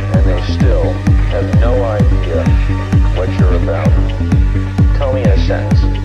and they still have no idea what you're about. Tell me in a sentence.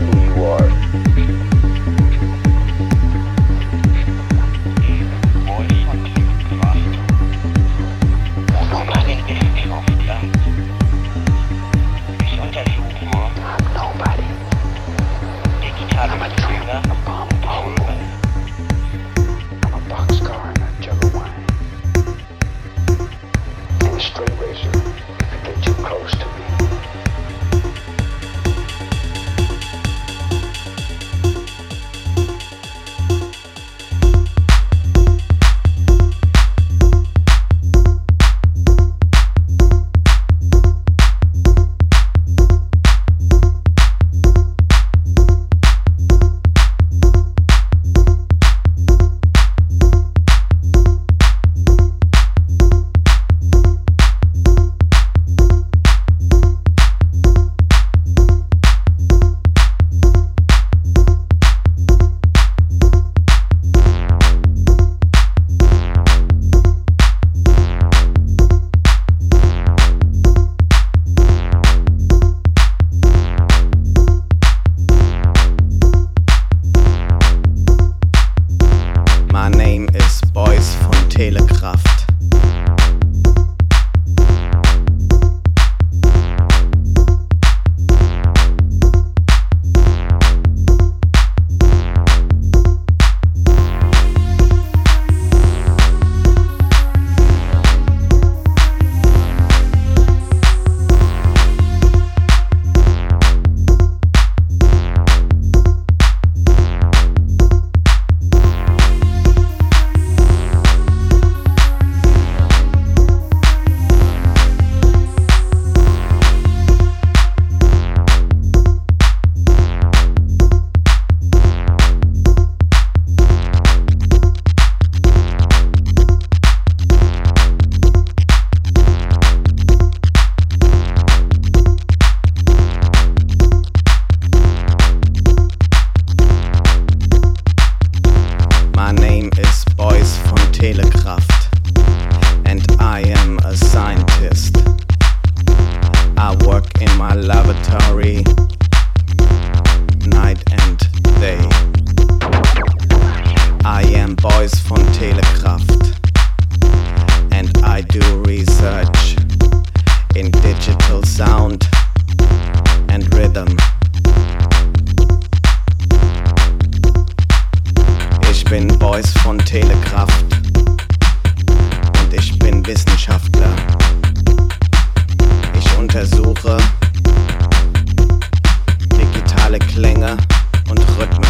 Klänge und Rhythmen.